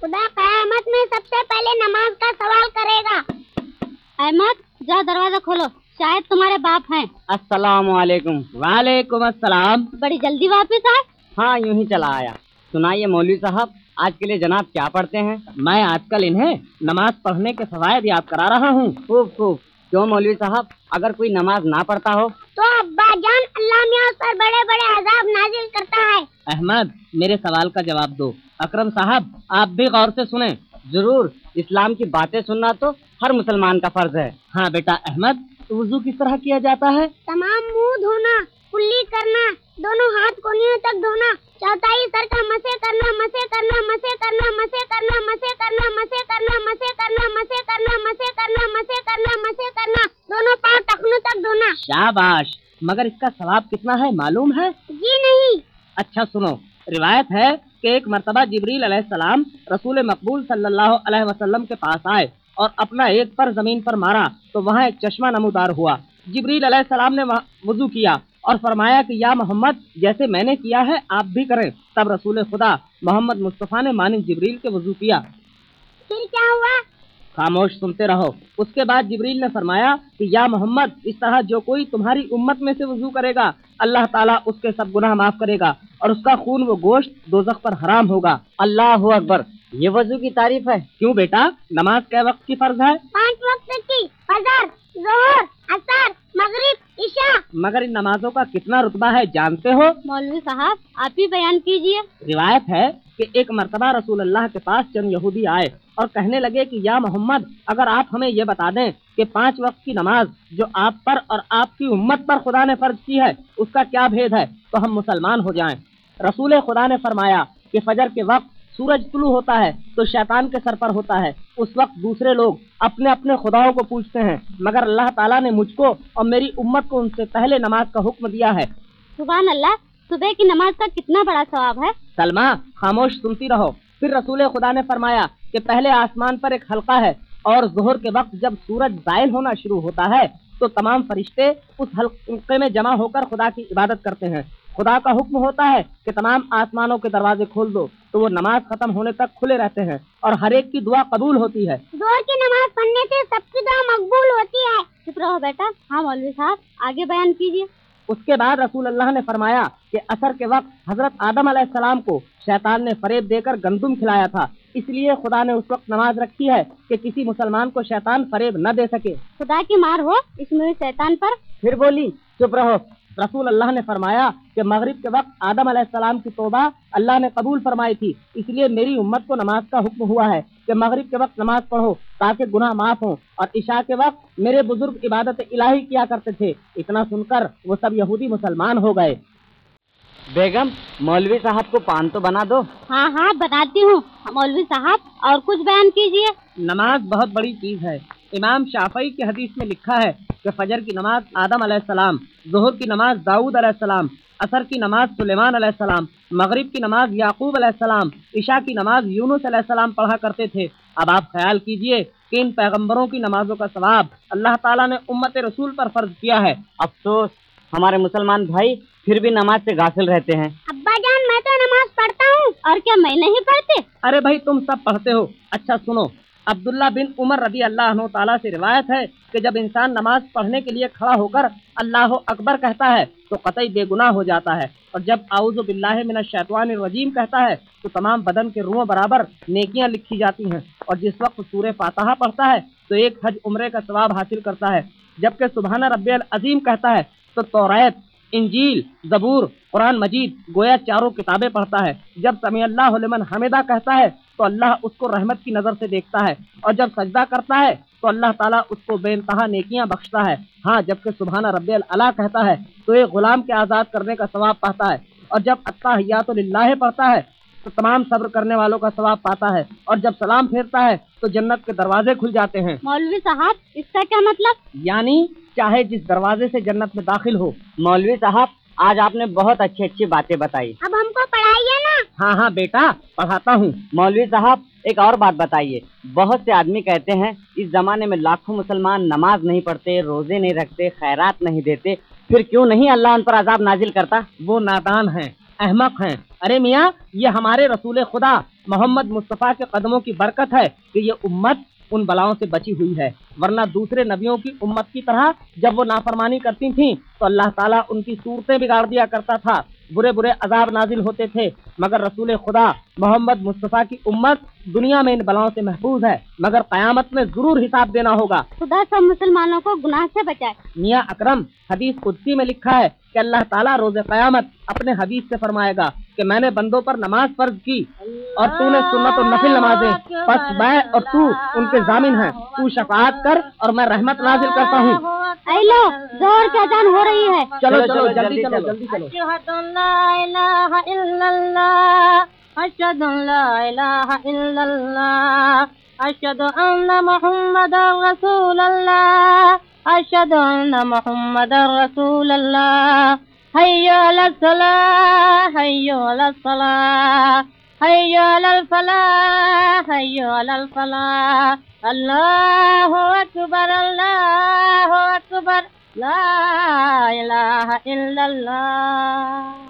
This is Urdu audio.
خدا قیامت میں سب سے پہلے نماز کا سوال کرے گا۔ احمد جا دروازہ کھولو۔ شاید تمہارے باپ ہیں۔ السلام علیکم۔ وعلیکم السلام۔ بڑی جلدی واپس آئے۔ ہاں یوں ہی چلا آیا۔ سنائیے مولوی صاحب آج کے لیے جناب کیا پڑھتے ہیں؟ میں آج کل انہیں نماز پڑھنے کے فوائد یاد کرا رہا ہوں۔ خوب خوب۔ کیوں مولوی صاحب اگر کوئی نماز نہ پڑھتا ہو۔ تو ابا جان اللہ میاں اس پر بڑے بڑے عذاب نازل کرتا ہے۔ احمد میرے سوال کا جواب دو۔ اکرم صاحب آپ بھی غور سے سنیں۔ ضرور اسلام کی باتیں سننا تو ہر مسلمان کا فرض ہے۔ ہاں بیٹا احمد وضو کس طرح کیا جاتا ہے؟ تمام منہ دھونا کلی کرنا دونوں ہاتھ کونیوں تک دھونا چوتھائی سر کا مسے کرنا شاباش مگر اس کا ثواب کتنا ہے معلوم ہے؟ جی نہیں۔ اچھا سنو روایت ہے کہ ایک مرتبہ جبریل علیہ السلام رسول مقبول صلی اللہ علیہ وسلم کے پاس آئے اور اپنا ایک پر زمین پر مارا تو وہاں ایک چشمہ نمودار ہوا۔ جبریل علیہ السلام نے وضو کیا اور فرمایا کہ یا محمد جیسے میں نے کیا ہے آپ بھی کریں۔ تب رسول خدا محمد مصطفیٰ نے مانند جبریل کے وضو کیا۔ پھر کیا ہوا؟ خاموش سنتے رہو۔ اس کے بعد جبریل نے فرمایا کہ یا محمد اس طرح جو کوئی تمہاری امت میں سے وضو کرے گا اللہ تعالیٰ اس کے سب گناہ معاف کرے گا اور اس کا خون وہ گوشت دوزخ پر حرام ہوگا۔ اللہ ہو اکبر۔ یہ وضو کی تعریف ہے۔ کیوں بیٹا؟ نماز کے وقت کی فرض ہے؟ پانچ وقت کی۔ فجر زہر، عصر مغرب عشاء۔ مگر ان نمازوں کا کتنا رتبہ ہے جانتے ہو؟ مولوی صاحب آپ ہی بیان کیجیے روایت ہے کہ ایک مرتبہ رسول اللہ کے پاس چند یہودی آئے۔ اور کہنے لگے کہ یا محمد اگر آپ ہمیں یہ بتا دیں کہ پانچ وقت کی نماز جو آپ پر اور آپ کی امت پر خدا نے فرض کی ہے اس کا کیا بھید ہے؟ تو ہم مسلمان ہو جائیں۔ رسول خدا نے فرمایا کہ فجر کے وقت سورج طلوع ہوتا ہے تو شیطان کے سر پر ہوتا ہے۔ اس وقت دوسرے لوگ اپنے اپنے خداؤں کو پوچھتے ہیں مگر اللہ تعالیٰ نے مجھ کو اور میری امت کو ان سے پہلے نماز کا حکم دیا ہے۔ سبحان اللہ صبح کی نماز کا کتنا بڑا ثواب ہے؟ سلمہ خاموش سنتی رہو۔ پھر رسول خدا نے فرمایا کہ پہلے آسمان پر ایک حلقہ ہے اور ظہر کے وقت جب سورج زائل ہونا شروع ہوتا ہے تو تمام فرشتے اس حلقے میں جمع ہو کر خدا کی عبادت کرتے ہیں۔ خدا کا حکم ہوتا ہے کہ تمام آسمانوں کے دروازے کھول دو، تو وہ نماز ختم ہونے تک کھلے رہتے ہیں اور ہر ایک کی دعا قبول ہوتی ہے۔ زور کی نماز پڑھنے سے سب کی دعا مقبول ہوتی ہے۔ شکر ہو بیٹا ہاں مولوی صاحب، آگے بیان کیجیے۔ اس کے بعد رسول اللہ نے فرمایا کہ اثر کے وقت حضرت آدم علیہ السلام کو شیطان نے فریب دے کر گندم کھلایا تھا۔ اس لیے خدا نے اس وقت نماز رکھی ہے کہ کسی مسلمان کو شیطان فریب نہ دے سکے۔ خدا کی مار ہو اس میں شیطان پر؟ پھر بولی چپ رہو۔ رسول اللہ نے فرمایا کہ مغرب کے وقت آدم علیہ السلام کی توبہ اللہ نے قبول فرمائی تھی۔ اس لیے میری امت کو نماز کا حکم ہوا ہے کہ مغرب کے وقت نماز پڑھو تاکہ گناہ معاف ہوں۔ اور عشاء کے وقت میرے بزرگ عبادت الہی کیا کرتے تھے۔ اتنا سن کر وہ سب یہودی مسلمان ہو گئے۔ بیگم مولوی صاحب کو پان تو بنا دو۔ ہاں ہاں بتاتی ہوں۔ مولوی صاحب اور کچھ بیان کیجیے نماز بہت بڑی چیز ہے۔ امام شافعی کی حدیث میں لکھا ہے کہ فجر کی نماز آدم علیہ السلام ظہر کی نماز داؤد علیہ السلام عصر کی نماز سلیمان علیہ السلام مغرب کی نماز یعقوب علیہ السلام عشاء کی نماز یونس علیہ السلام پڑھا کرتے تھے۔ اب آپ خیال کیجیے کہ ان پیغمبروں کی نمازوں کا ثواب اللہ تعالیٰ نے امت رسول پر فرض کیا ہے۔ افسوس ہمارے مسلمان بھائی پھر بھی نماز سے غافل رہتے ہیں۔ ابا جان میں تو نماز پڑھتا ہوں اور کیا میں نہیں پڑھتے ارے بھائی تم سب پڑھتے ہو۔ اچھا سنو عبداللہ بن عمر رضی اللہ عنہ تعالیٰ سے روایت ہے کہ جب انسان نماز پڑھنے کے لیے کھڑا ہو کر اللہ اکبر کہتا ہے تو قطعی بے گناہ ہو جاتا ہے اور جب اعوذ باللہ من الشیطان الرجیم کہتا ہے تو تمام بدن کے روح برابر نیکیاں لکھی جاتی ہیں اور جس وقت سورہ فاتحہ پڑھتا ہے تو ایک حج عمرے کا ثواب حاصل کرتا ہے جبکہ سبحانہ رب العظیم کہتا ہے تو توریت، انجیل، زبور، قرآن مجید گویا چاروں کتابیں پڑھتا ہے۔ جب سمیع اللہ علمن حمیدہ کہتا ہے تو اللہ اس کو رحمت کی نظر سے دیکھتا ہے اور جب سجدہ کرتا ہے تو اللہ تعالیٰ اس کو بے انتہا نیکیاں بخشتا ہے۔ ہاں جبکہ سبحانہ رب العلا کہتا ہے تو ایک غلام کے آزاد کرنے کا ثواب پاتا ہے۔ اور جب اطاحیات اللہ پڑھتا ہے تو تمام صبر کرنے والوں کا ثواب پاتا ہے۔ اور جب سلام پھیرتا ہے تو جنت کے دروازے کھل جاتے ہیں۔ مولوی صاحب اس کا کیا مطلب؟ یعنی چاہے جس دروازے سے جنت میں داخل ہو مولوی صاحب آج آپ نے بہت اچھی اچھی باتیں بتائی۔ اب ہم کو ہاں ہاں بیٹا، پڑھاتا ہوں۔ مولوی صاحب، ایک اور بات بتائیے۔ بہت سے آدمی کہتے ہیں، اس زمانے میں لاکھوں مسلمان نماز نہیں پڑھتے، روزے نہیں رکھتے، خیرات نہیں دیتے۔ پھر کیوں نہیں اللہ ان پر عذاب نازل کرتا؟ وہ نادان ہیں، احمق ہیں۔ ارے میاں، یہ ہمارے رسول خدا محمد مصطفیٰ کے قدموں کی برکت ہے کہ یہ امت ان بلاؤں سے بچی ہوئی ہے۔ ورنہ دوسرے نبیوں کی امت کی طرح جب وہ نافرمانی کرتی تھیں، تو اللہ تعالیٰ ان کی صورتیں بگاڑ دیا کرتا تھا۔ برے برے عذاب نازل ہوتے تھے مگر رسول خدا محمد مصطفیٰ کی امت دنیا میں ان بلاؤں سے محفوظ ہے۔ مگر قیامت میں ضرور حساب دینا ہوگا۔ خدا سب مسلمانوں کو گناہ سے بچائے۔ میاں اکرم حدیث قدسی میں لکھا ہے کہ اللہ تعالیٰ روز قیامت اپنے حبیب سے فرمائے گا کہ میں نے بندوں پر نماز فرض کی اور تو نے سنت و نفل نمازیں۔ بس میں اور تو ان کے ضامن ہیں۔ تو شفاعت کر اور میں رحمت نازل کرتا ہوں۔ لو زہر کی اذان ہو رہی ہے۔ چلو چلو جلدی چلو جلدی چلو۔ اشهد ان لا اله الا الله اشهد ان لا اله الا الله اشهد ان محمد رسول الله اشهد ان محمد رسول الله حي على الصلاه حي على الصلاه حي على الفلاح حي على الفلاح۔ الله اكبر الله اکبر لا الہ الا اللہ۔